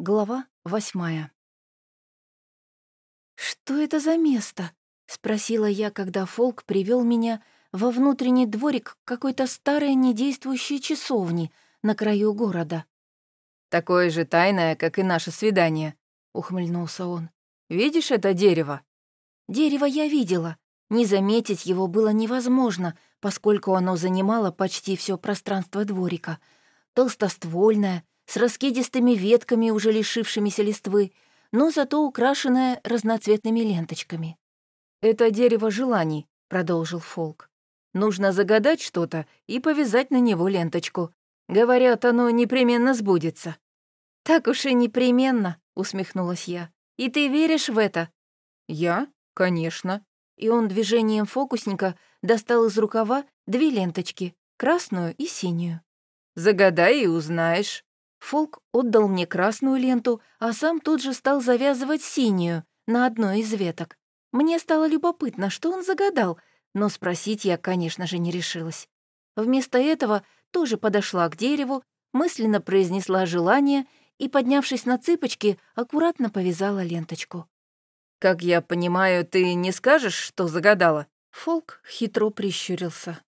Глава восьмая. «Что это за место?» — спросила я, когда Фолк привел меня во внутренний дворик какой-то старой недействующей часовни на краю города. «Такое же тайное, как и наше свидание», — ухмыльнулся он. «Видишь это дерево?» Дерево я видела. Не заметить его было невозможно, поскольку оно занимало почти все пространство дворика. Толстоствольное, с раскидистыми ветками, уже лишившимися листвы, но зато украшенная разноцветными ленточками. «Это дерево желаний», — продолжил Фолк. «Нужно загадать что-то и повязать на него ленточку. Говорят, оно непременно сбудется». «Так уж и непременно», — усмехнулась я. «И ты веришь в это?» «Я? Конечно». И он движением фокусника достал из рукава две ленточки, красную и синюю. «Загадай и узнаешь». Фолк отдал мне красную ленту, а сам тут же стал завязывать синюю на одной из веток. Мне стало любопытно, что он загадал, но спросить я, конечно же, не решилась. Вместо этого тоже подошла к дереву, мысленно произнесла желание и, поднявшись на цыпочки, аккуратно повязала ленточку. «Как я понимаю, ты не скажешь, что загадала?» Фолк хитро прищурился.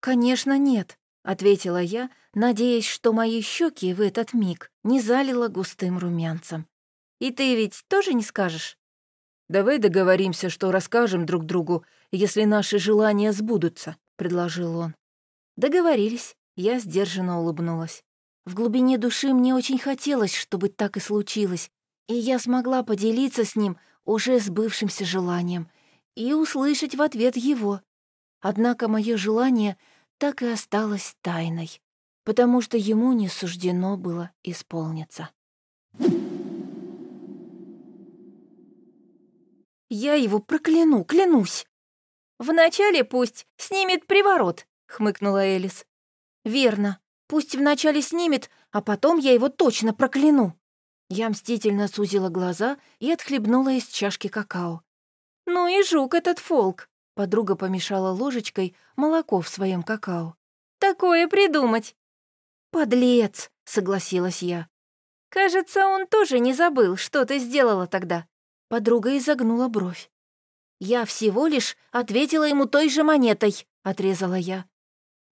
«Конечно, нет. — ответила я, надеясь, что мои щеки в этот миг не залило густым румянцем. «И ты ведь тоже не скажешь?» «Давай договоримся, что расскажем друг другу, если наши желания сбудутся», — предложил он. «Договорились», — я сдержанно улыбнулась. В глубине души мне очень хотелось, чтобы так и случилось, и я смогла поделиться с ним уже сбывшимся желанием и услышать в ответ его. Однако мое желание — так и осталась тайной, потому что ему не суждено было исполниться. «Я его прокляну, клянусь!» «Вначале пусть снимет приворот», — хмыкнула Элис. «Верно. Пусть вначале снимет, а потом я его точно прокляну». Я мстительно сузила глаза и отхлебнула из чашки какао. «Ну и жук этот фолк. Подруга помешала ложечкой молоко в своем какао. «Такое придумать!» «Подлец!» — согласилась я. «Кажется, он тоже не забыл, что ты сделала тогда». Подруга изогнула бровь. «Я всего лишь ответила ему той же монетой», — отрезала я.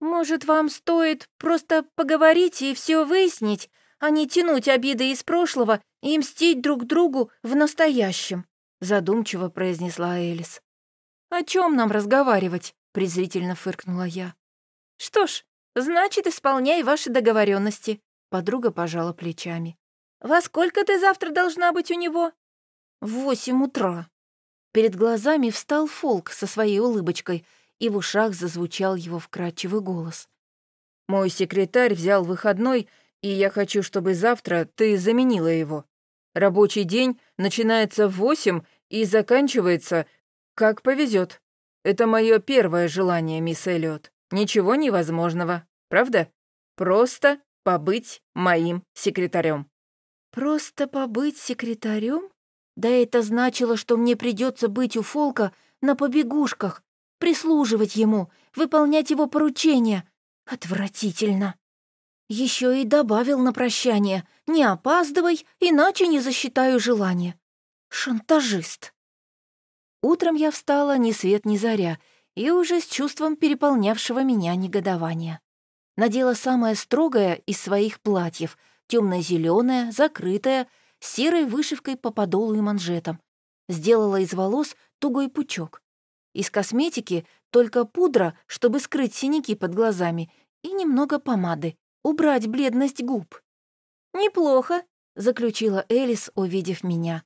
«Может, вам стоит просто поговорить и все выяснить, а не тянуть обиды из прошлого и мстить друг другу в настоящем», — задумчиво произнесла Элис. «О чем нам разговаривать?» — презрительно фыркнула я. «Что ж, значит, исполняй ваши договоренности. Подруга пожала плечами. «Во сколько ты завтра должна быть у него?» «В восемь утра». Перед глазами встал Фолк со своей улыбочкой, и в ушах зазвучал его вкрадчивый голос. «Мой секретарь взял выходной, и я хочу, чтобы завтра ты заменила его. Рабочий день начинается в восемь и заканчивается «Как повезет. Это мое первое желание, мисс Эллиот. Ничего невозможного, правда? Просто побыть моим секретарем. Просто побыть секретарем? Да это значило, что мне придется быть у Фолка на побегушках, прислуживать ему, выполнять его поручения. Отвратительно. Еще и добавил на прощание «Не опаздывай, иначе не засчитаю желание». Шантажист. Утром я встала ни свет ни заря и уже с чувством переполнявшего меня негодования. Надела самое строгое из своих платьев, темно зеленое закрытое, с серой вышивкой по подолу и манжетам. Сделала из волос тугой пучок. Из косметики только пудра, чтобы скрыть синяки под глазами, и немного помады, убрать бледность губ. «Неплохо», — заключила Элис, увидев меня.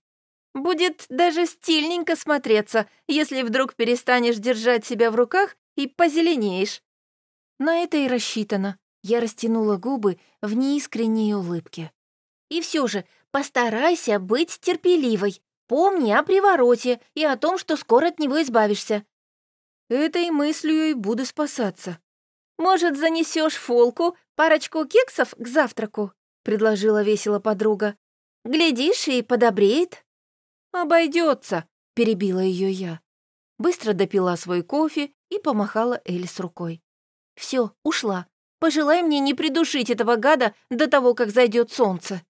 Будет даже стильненько смотреться, если вдруг перестанешь держать себя в руках и позеленеешь. На это и рассчитано. Я растянула губы в неискренней улыбке. И все же постарайся быть терпеливой. Помни о привороте и о том, что скоро от него избавишься. Этой мыслью и буду спасаться. Может, занесешь фолку парочку кексов к завтраку? предложила весело подруга. Глядишь, и подобреет. «Обойдется», — перебила ее я. Быстро допила свой кофе и помахала Элис рукой. Все, ушла. Пожелай мне не придушить этого гада до того, как зайдет солнце.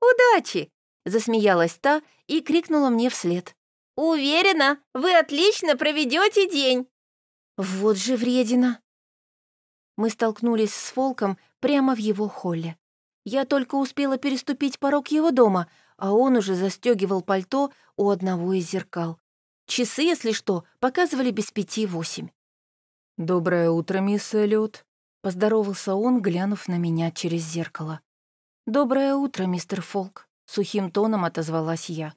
Удачи!» — засмеялась та и крикнула мне вслед. «Уверена, вы отлично проведете день!» Вот же вредина! Мы столкнулись с Фолком прямо в его холле. Я только успела переступить порог его дома, а он уже застегивал пальто у одного из зеркал. Часы, если что, показывали без пяти восемь. «Доброе утро, мисс Эллиот», — поздоровался он, глянув на меня через зеркало. «Доброе утро, мистер Фолк», — сухим тоном отозвалась я.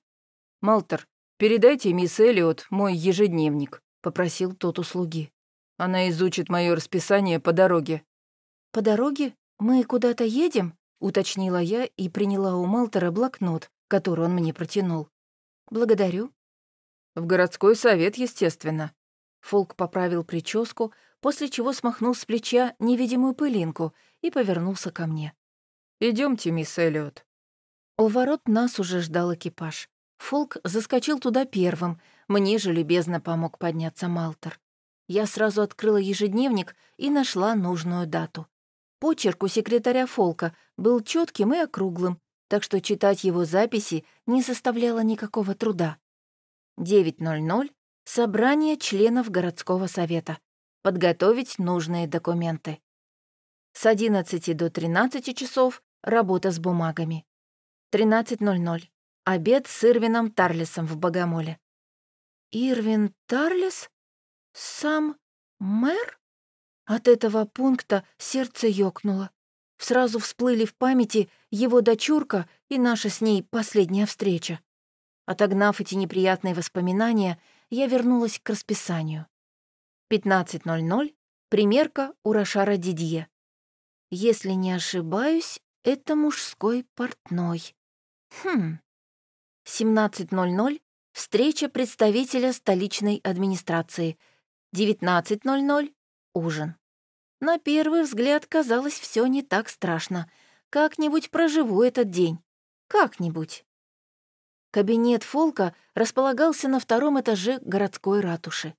«Малтер, передайте мисс Эллиот мой ежедневник», — попросил тот у слуги. «Она изучит мое расписание по дороге». «По дороге? Мы куда-то едем?» — уточнила я и приняла у Малтера блокнот, который он мне протянул. «Благодарю». «В городской совет, естественно», Фолк поправил прическу, после чего смахнул с плеча невидимую пылинку и повернулся ко мне. Идемте, мисс Эллиот». У ворот нас уже ждал экипаж. Фолк заскочил туда первым, мне же любезно помог подняться Малтер. Я сразу открыла ежедневник и нашла нужную дату. Почерк у секретаря Фолка был четким и округлым, так что читать его записи не составляло никакого труда. 9.00 Собрание членов городского совета. Подготовить нужные документы. С 11 до 13 часов работа с бумагами. 13.00. Обед с Ирвином Тарлисом в Богомоле. Ирвин Тарлис? Сам мэр? От этого пункта сердце ёкнуло. Сразу всплыли в памяти его дочурка и наша с ней последняя встреча. Отогнав эти неприятные воспоминания, я вернулась к расписанию. 15.00. Примерка у Рошара Дидье. Если не ошибаюсь, это мужской портной. Хм. 17.00. Встреча представителя столичной администрации. 19.00. Ужин. На первый взгляд казалось все не так страшно. Как-нибудь проживу этот день. Как-нибудь. Кабинет Фолка располагался на втором этаже городской ратуши.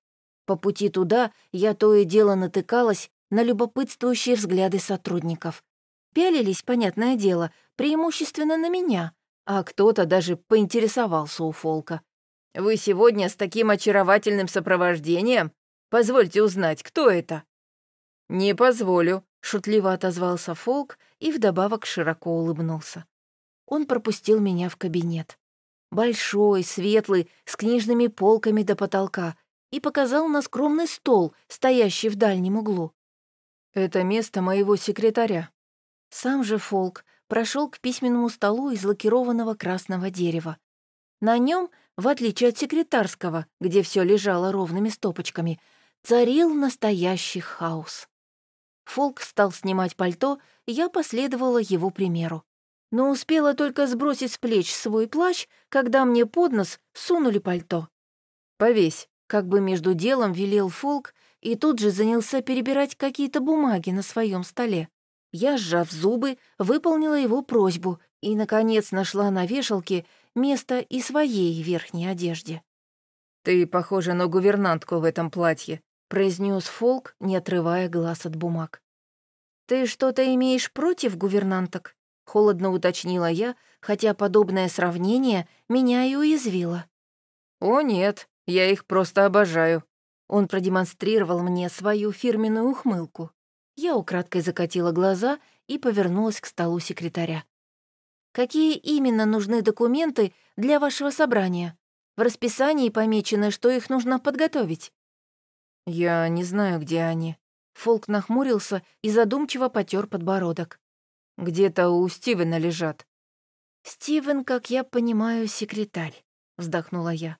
По пути туда я то и дело натыкалась на любопытствующие взгляды сотрудников. Пялились, понятное дело, преимущественно на меня, а кто-то даже поинтересовался у Фолка. «Вы сегодня с таким очаровательным сопровождением? Позвольте узнать, кто это?» «Не позволю», — шутливо отозвался Фолк и вдобавок широко улыбнулся. Он пропустил меня в кабинет большой, светлый, с книжными полками до потолка, и показал на скромный стол, стоящий в дальнем углу. «Это место моего секретаря». Сам же Фолк прошел к письменному столу из лакированного красного дерева. На нем, в отличие от секретарского, где все лежало ровными стопочками, царил настоящий хаос. Фолк стал снимать пальто, я последовала его примеру но успела только сбросить с плеч свой плащ, когда мне под нос сунули пальто. «Повесь», как бы между делом велел Фолк и тут же занялся перебирать какие-то бумаги на своем столе. Я, сжав зубы, выполнила его просьбу и, наконец, нашла на вешалке место и своей верхней одежде. «Ты похожа на гувернантку в этом платье», — произнес Фолк, не отрывая глаз от бумаг. «Ты что-то имеешь против гувернанток?» — холодно уточнила я, хотя подобное сравнение меня и уязвило. «О, нет, я их просто обожаю». Он продемонстрировал мне свою фирменную ухмылку. Я украдкой закатила глаза и повернулась к столу секретаря. «Какие именно нужны документы для вашего собрания? В расписании помечено, что их нужно подготовить». «Я не знаю, где они». Фолк нахмурился и задумчиво потер подбородок. Где-то у Стивена лежат». «Стивен, как я понимаю, секретарь», — вздохнула я.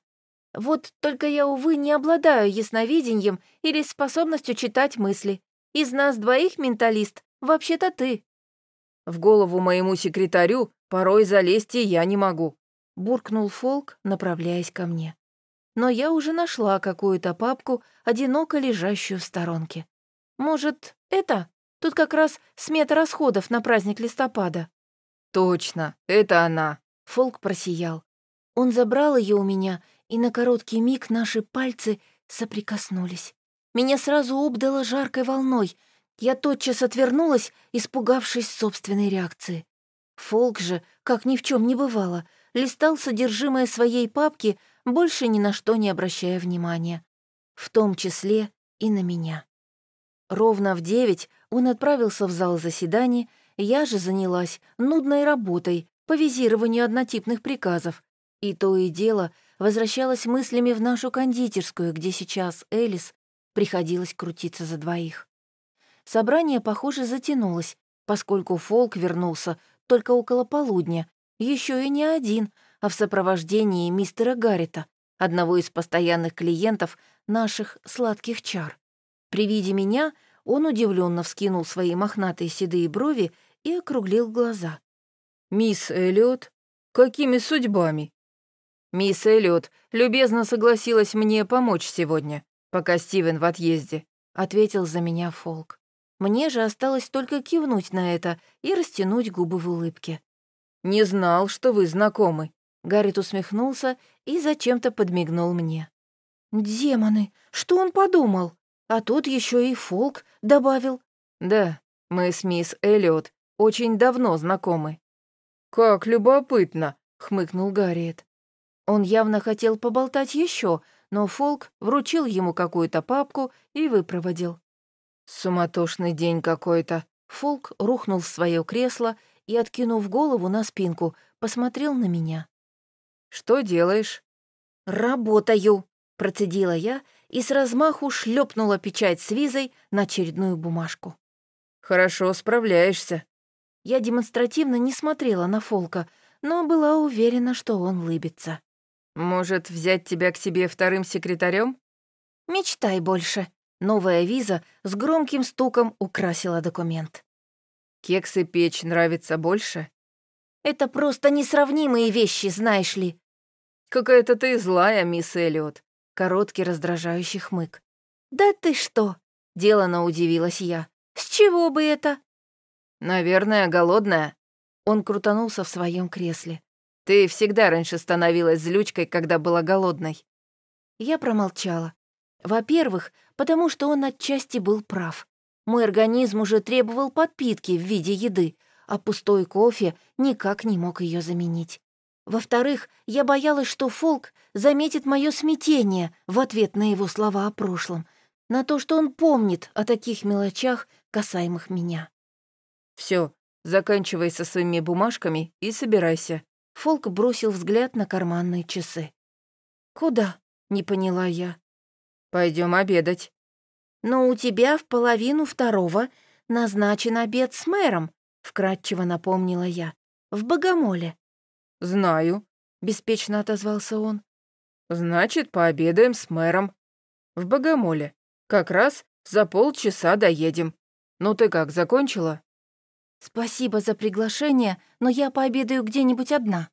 «Вот только я, увы, не обладаю ясновидением или способностью читать мысли. Из нас двоих менталист, вообще-то ты». «В голову моему секретарю порой залезть и я не могу», — буркнул Фолк, направляясь ко мне. Но я уже нашла какую-то папку, одиноко лежащую в сторонке. «Может, это?» Тут как раз смета расходов на праздник листопада». «Точно, это она», — Фолк просиял. Он забрал ее у меня, и на короткий миг наши пальцы соприкоснулись. Меня сразу обдало жаркой волной. Я тотчас отвернулась, испугавшись собственной реакции. Фолк же, как ни в чем не бывало, листал содержимое своей папки, больше ни на что не обращая внимания. В том числе и на меня. Ровно в девять он отправился в зал заседаний, я же занялась нудной работой по визированию однотипных приказов, и то и дело возвращалась мыслями в нашу кондитерскую, где сейчас Элис приходилось крутиться за двоих. Собрание, похоже, затянулось, поскольку Фолк вернулся только около полудня, еще и не один, а в сопровождении мистера Гаррита, одного из постоянных клиентов наших сладких чар. При виде меня он удивленно вскинул свои мохнатые седые брови и округлил глаза. «Мисс Эллиот? Какими судьбами?» «Мисс Эллиот любезно согласилась мне помочь сегодня, пока Стивен в отъезде», — ответил за меня Фолк. Мне же осталось только кивнуть на это и растянуть губы в улыбке. «Не знал, что вы знакомы». Гаррит усмехнулся и зачем-то подмигнул мне. «Демоны, что он подумал? А тут еще и Фолк добавил». «Да, мы с мисс Эллиот очень давно знакомы». «Как любопытно», — хмыкнул Гарриет. Он явно хотел поболтать еще, но Фолк вручил ему какую-то папку и выпроводил. Суматошный день какой-то. Фолк рухнул в свое кресло и, откинув голову на спинку, посмотрел на меня. «Что делаешь?» «Работаю», — процедила я и с размаху шлепнула печать с визой на очередную бумажку. «Хорошо справляешься». Я демонстративно не смотрела на Фолка, но была уверена, что он улыбится. «Может, взять тебя к себе вторым секретарем? «Мечтай больше». Новая виза с громким стуком украсила документ. «Кексы печь нравится больше?» «Это просто несравнимые вещи, знаешь ли». «Какая-то ты злая, мисс Эллиот». Короткий раздражающий хмык. «Да ты что?» — делано удивилась я. «С чего бы это?» «Наверное, голодная». Он крутанулся в своем кресле. «Ты всегда раньше становилась злючкой, когда была голодной». Я промолчала. Во-первых, потому что он отчасти был прав. Мой организм уже требовал подпитки в виде еды, а пустой кофе никак не мог ее заменить. Во-вторых, я боялась, что Фолк заметит мое смятение в ответ на его слова о прошлом, на то, что он помнит о таких мелочах, касаемых меня. Все, заканчивай со своими бумажками и собирайся. Фолк бросил взгляд на карманные часы. «Куда?» — не поняла я. Пойдем обедать». «Но у тебя в половину второго назначен обед с мэром», — вкратчиво напомнила я. «В Богомоле». «Знаю», — беспечно отозвался он. «Значит, пообедаем с мэром. В Богомоле. Как раз за полчаса доедем. Ну ты как, закончила?» «Спасибо за приглашение, но я пообедаю где-нибудь одна».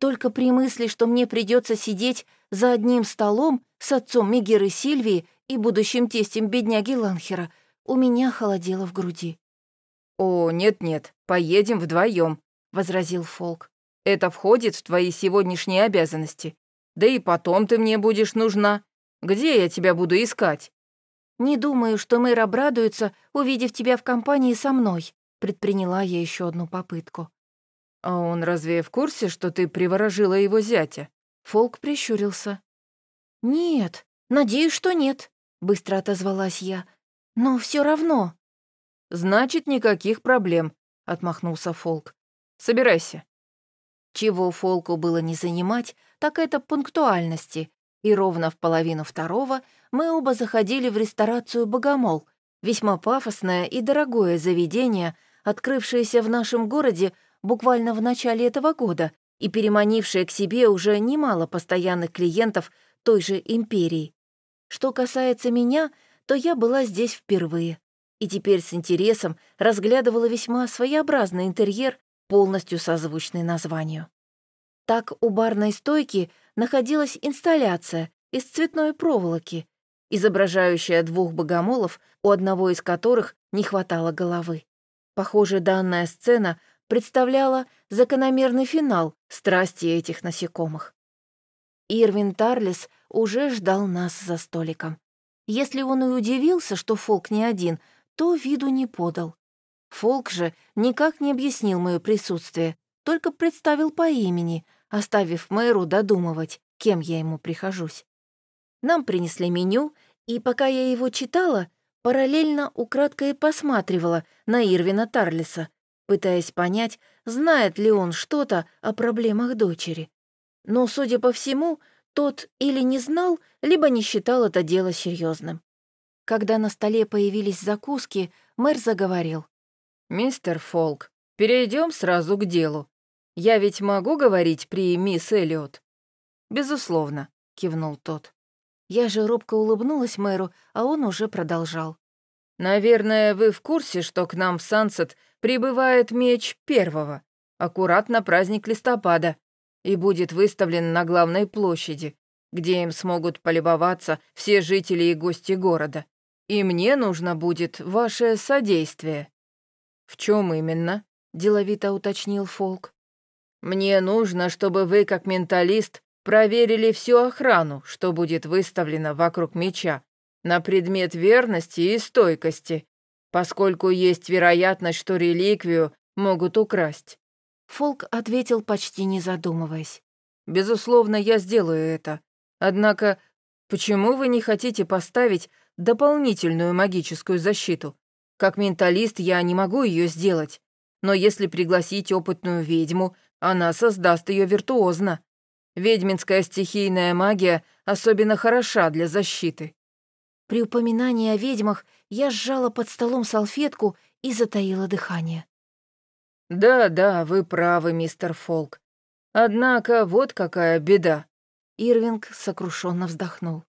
Только при мысли, что мне придется сидеть за одним столом с отцом Мегеры Сильвии и будущим тестем бедняги Ланхера, у меня холодело в груди. «О, нет-нет, поедем вдвоем, возразил Фолк. «Это входит в твои сегодняшние обязанности. Да и потом ты мне будешь нужна. Где я тебя буду искать?» «Не думаю, что мэр обрадуется, увидев тебя в компании со мной», предприняла я еще одну попытку. «А он разве в курсе, что ты приворожила его зятя?» Фолк прищурился. «Нет, надеюсь, что нет», — быстро отозвалась я. «Но все равно». «Значит, никаких проблем», — отмахнулся Фолк. «Собирайся». Чего Фолку было не занимать, так это пунктуальности, и ровно в половину второго мы оба заходили в ресторацию «Богомол», весьма пафосное и дорогое заведение, открывшееся в нашем городе буквально в начале этого года и переманившая к себе уже немало постоянных клиентов той же империи. Что касается меня, то я была здесь впервые. И теперь с интересом разглядывала весьма своеобразный интерьер, полностью созвучный названию. Так у барной стойки находилась инсталляция из цветной проволоки, изображающая двух богомолов, у одного из которых не хватало головы. Похоже, данная сцена представляла закономерный финал страсти этих насекомых. Ирвин Тарлис уже ждал нас за столиком. Если он и удивился, что Фолк не один, то виду не подал. Фолк же никак не объяснил мое присутствие, только представил по имени, оставив мэру додумывать, кем я ему прихожусь. Нам принесли меню, и пока я его читала, параллельно украдкой посматривала на Ирвина Тарлиса, пытаясь понять, знает ли он что-то о проблемах дочери. Но, судя по всему, тот или не знал, либо не считал это дело серьезным. Когда на столе появились закуски, мэр заговорил. «Мистер Фолк, перейдем сразу к делу. Я ведь могу говорить при мисс Эллиот?» «Безусловно», — кивнул тот. Я же робко улыбнулась мэру, а он уже продолжал. «Наверное, вы в курсе, что к нам в Сансет прибывает меч первого, аккуратно праздник листопада, и будет выставлен на главной площади, где им смогут полюбоваться все жители и гости города. И мне нужно будет ваше содействие». «В чем именно?» — деловито уточнил Фолк. «Мне нужно, чтобы вы, как менталист, проверили всю охрану, что будет выставлено вокруг меча, на предмет верности и стойкости, поскольку есть вероятность, что реликвию могут украсть. Фолк ответил, почти не задумываясь. «Безусловно, я сделаю это. Однако, почему вы не хотите поставить дополнительную магическую защиту? Как менталист я не могу ее сделать. Но если пригласить опытную ведьму, она создаст ее виртуозно. Ведьминская стихийная магия особенно хороша для защиты». При упоминании о ведьмах я сжала под столом салфетку и затаила дыхание. «Да-да, вы правы, мистер Фолк. Однако вот какая беда». Ирвинг сокрушенно вздохнул.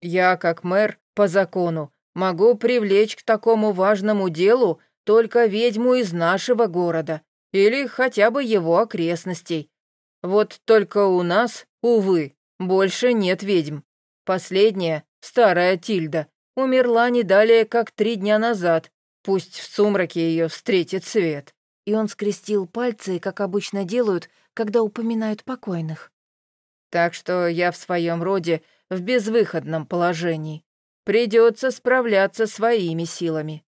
«Я, как мэр, по закону, могу привлечь к такому важному делу только ведьму из нашего города или хотя бы его окрестностей. Вот только у нас, увы, больше нет ведьм. Последняя, старая Тильда, умерла не далее, как три дня назад. Пусть в сумраке ее встретит свет и он скрестил пальцы, как обычно делают, когда упоминают покойных. «Так что я в своем роде в безвыходном положении. Придется справляться своими силами».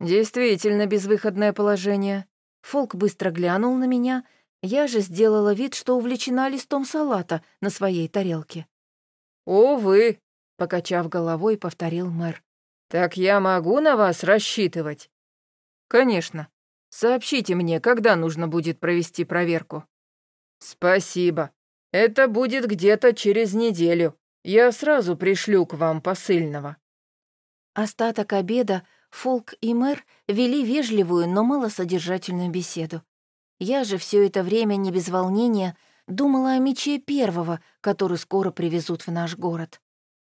«Действительно безвыходное положение». Фолк быстро глянул на меня, я же сделала вид, что увлечена листом салата на своей тарелке. «Увы», — покачав головой, повторил мэр. «Так я могу на вас рассчитывать?» «Конечно», Сообщите мне, когда нужно будет провести проверку». «Спасибо. Это будет где-то через неделю. Я сразу пришлю к вам посыльного». Остаток обеда Фолк и мэр вели вежливую, но малосодержательную беседу. Я же все это время не без волнения думала о мече первого, который скоро привезут в наш город.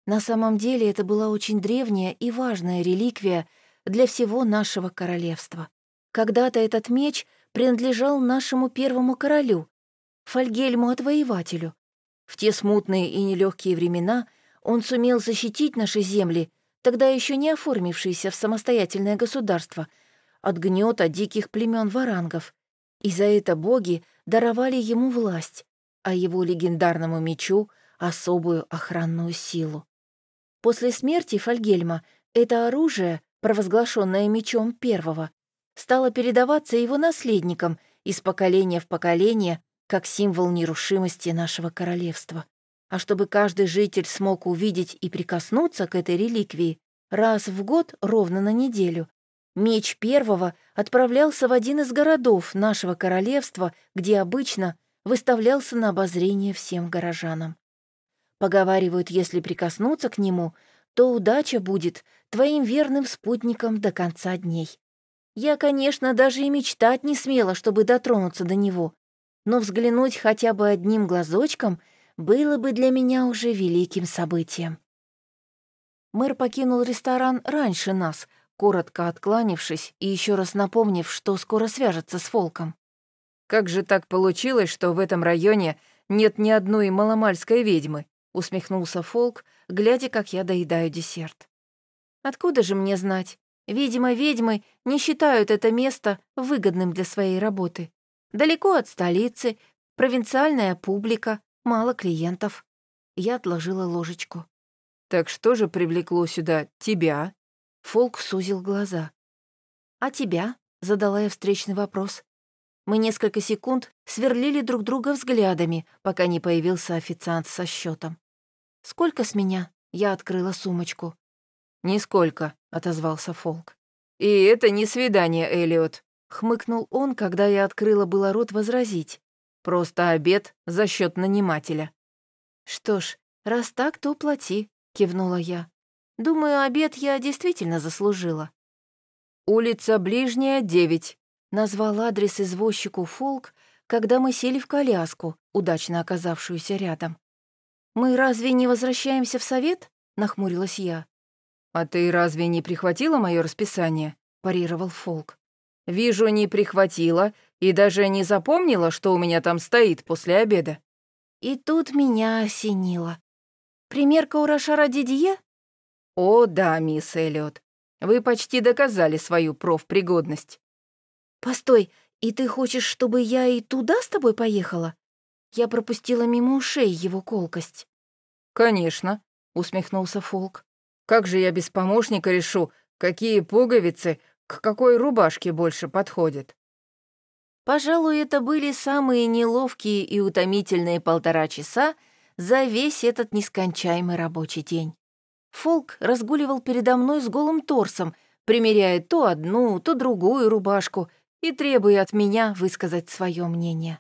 На самом деле это была очень древняя и важная реликвия для всего нашего королевства. Когда-то этот меч принадлежал нашему первому королю, Фальгельму-отвоевателю. В те смутные и нелегкие времена он сумел защитить наши земли, тогда еще не оформившиеся в самостоятельное государство, от гнета диких племен варангов. И за это боги даровали ему власть, а его легендарному мечу — особую охранную силу. После смерти Фальгельма это оружие, провозглашенное мечом первого, стало передаваться его наследникам из поколения в поколение как символ нерушимости нашего королевства. А чтобы каждый житель смог увидеть и прикоснуться к этой реликвии, раз в год ровно на неделю, меч первого отправлялся в один из городов нашего королевства, где обычно выставлялся на обозрение всем горожанам. Поговаривают, если прикоснуться к нему, то удача будет твоим верным спутником до конца дней. Я, конечно, даже и мечтать не смела, чтобы дотронуться до него, но взглянуть хотя бы одним глазочком было бы для меня уже великим событием. Мэр покинул ресторан раньше нас, коротко откланившись и еще раз напомнив, что скоро свяжется с Фолком. «Как же так получилось, что в этом районе нет ни одной маломальской ведьмы?» — усмехнулся Фолк, глядя, как я доедаю десерт. «Откуда же мне знать? Видимо, ведьмы не считают это место выгодным для своей работы. Далеко от столицы, провинциальная публика, мало клиентов. Я отложила ложечку. «Так что же привлекло сюда тебя?» Фолк сузил глаза. «А тебя?» — задала я встречный вопрос. Мы несколько секунд сверлили друг друга взглядами, пока не появился официант со счетом. «Сколько с меня?» — я открыла сумочку. «Нисколько», — отозвался Фолк. «И это не свидание, Элиот», — хмыкнул он, когда я открыла было рот возразить. «Просто обед за счет нанимателя». «Что ж, раз так, то плати», — кивнула я. «Думаю, обед я действительно заслужила». «Улица Ближняя, 9», — назвал адрес извозчику Фолк, когда мы сели в коляску, удачно оказавшуюся рядом. «Мы разве не возвращаемся в совет?» — нахмурилась я. «А ты разве не прихватила мое расписание?» — парировал Фолк. «Вижу, не прихватила и даже не запомнила, что у меня там стоит после обеда». И тут меня осенило. «Примерка у Рошара Дидье?» «О, да, мисс Эллиот. Вы почти доказали свою профпригодность». «Постой, и ты хочешь, чтобы я и туда с тобой поехала?» Я пропустила мимо ушей его колкость. «Конечно», — усмехнулся Фолк. «Как же я без помощника решу, какие пуговицы какой рубашке больше подходят?» Пожалуй, это были самые неловкие и утомительные полтора часа за весь этот нескончаемый рабочий день. Фолк разгуливал передо мной с голым торсом, примеряя то одну, то другую рубашку и требуя от меня высказать свое мнение.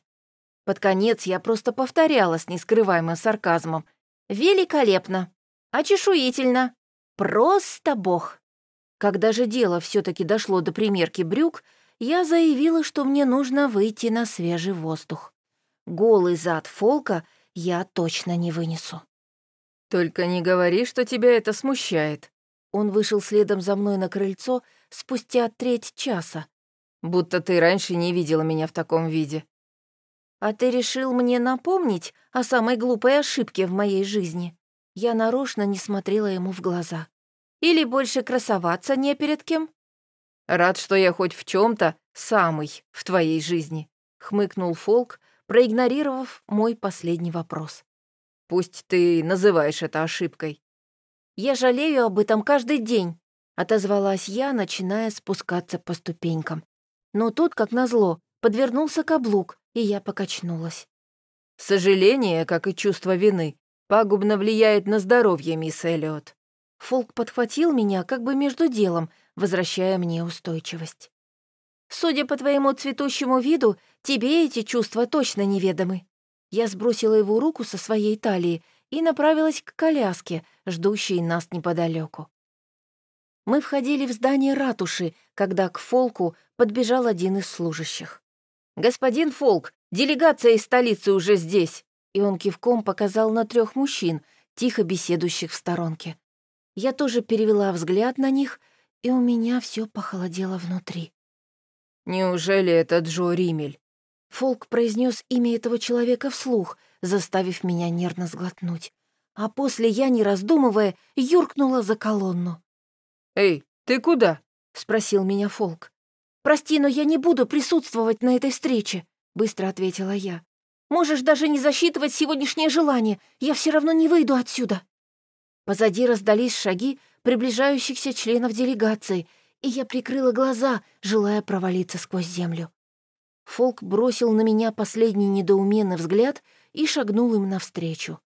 Под конец я просто повторяла с нескрываемым сарказмом. «Великолепно! Очешуительно! Просто бог!» Когда же дело все таки дошло до примерки брюк, я заявила, что мне нужно выйти на свежий воздух. Голый зад Фолка я точно не вынесу. «Только не говори, что тебя это смущает». Он вышел следом за мной на крыльцо спустя треть часа. «Будто ты раньше не видела меня в таком виде». «А ты решил мне напомнить о самой глупой ошибке в моей жизни?» Я нарочно не смотрела ему в глаза. «Или больше красоваться не перед кем?» «Рад, что я хоть в чем то самый в твоей жизни», — хмыкнул Фолк, проигнорировав мой последний вопрос. Пусть ты называешь это ошибкой». «Я жалею об этом каждый день», — отозвалась я, начиная спускаться по ступенькам. Но тут, как назло, подвернулся каблук, и я покачнулась. «Сожаление, как и чувство вины, пагубно влияет на здоровье, мисс Эллиот». Фолк подхватил меня как бы между делом, возвращая мне устойчивость. «Судя по твоему цветущему виду, тебе эти чувства точно неведомы. Я сбросила его руку со своей талии и направилась к коляске, ждущей нас неподалеку. Мы входили в здание ратуши, когда к Фолку подбежал один из служащих. «Господин Фолк, делегация из столицы уже здесь!» И он кивком показал на трех мужчин, тихо беседующих в сторонке. Я тоже перевела взгляд на них, и у меня все похолодело внутри. «Неужели это Джо Римель?» Фолк произнес имя этого человека вслух, заставив меня нервно сглотнуть. А после я, не раздумывая, юркнула за колонну. «Эй, ты куда?» — спросил меня Фолк. «Прости, но я не буду присутствовать на этой встрече», — быстро ответила я. «Можешь даже не засчитывать сегодняшнее желание, я все равно не выйду отсюда». Позади раздались шаги приближающихся членов делегации, и я прикрыла глаза, желая провалиться сквозь землю. Фолк бросил на меня последний недоуменный взгляд и шагнул им навстречу.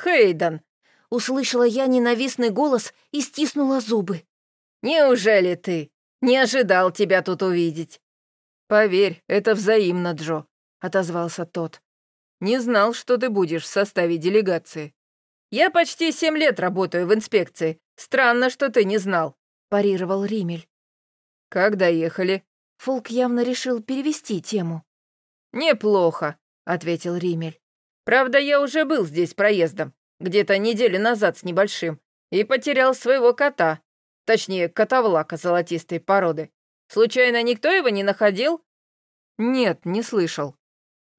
«Хейден!» — услышала я ненавистный голос и стиснула зубы. «Неужели ты? Не ожидал тебя тут увидеть?» «Поверь, это взаимно, Джо», — отозвался тот. «Не знал, что ты будешь в составе делегации. Я почти семь лет работаю в инспекции. Странно, что ты не знал», — парировал Римель. «Как доехали?» Фолк явно решил перевести тему. «Неплохо», — ответил Римель. «Правда, я уже был здесь проездом, где-то неделю назад с небольшим, и потерял своего кота, точнее, котовлака золотистой породы. Случайно никто его не находил?» «Нет, не слышал».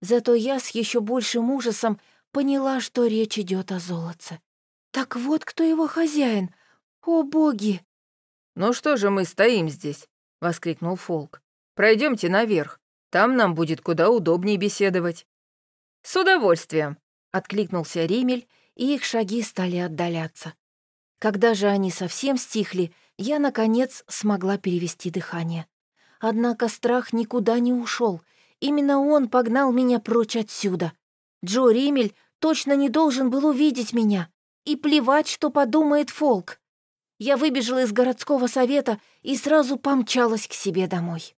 Зато я с еще большим ужасом поняла, что речь идет о золоце. Так вот кто его хозяин. О, боги! «Ну что же мы стоим здесь?» — воскликнул Фолк. Пройдемте наверх. Там нам будет куда удобнее беседовать». «С удовольствием», — откликнулся Римель, и их шаги стали отдаляться. Когда же они совсем стихли, я, наконец, смогла перевести дыхание. Однако страх никуда не ушел. Именно он погнал меня прочь отсюда. Джо Римель точно не должен был увидеть меня. И плевать, что подумает Фолк. Я выбежала из городского совета и сразу помчалась к себе домой.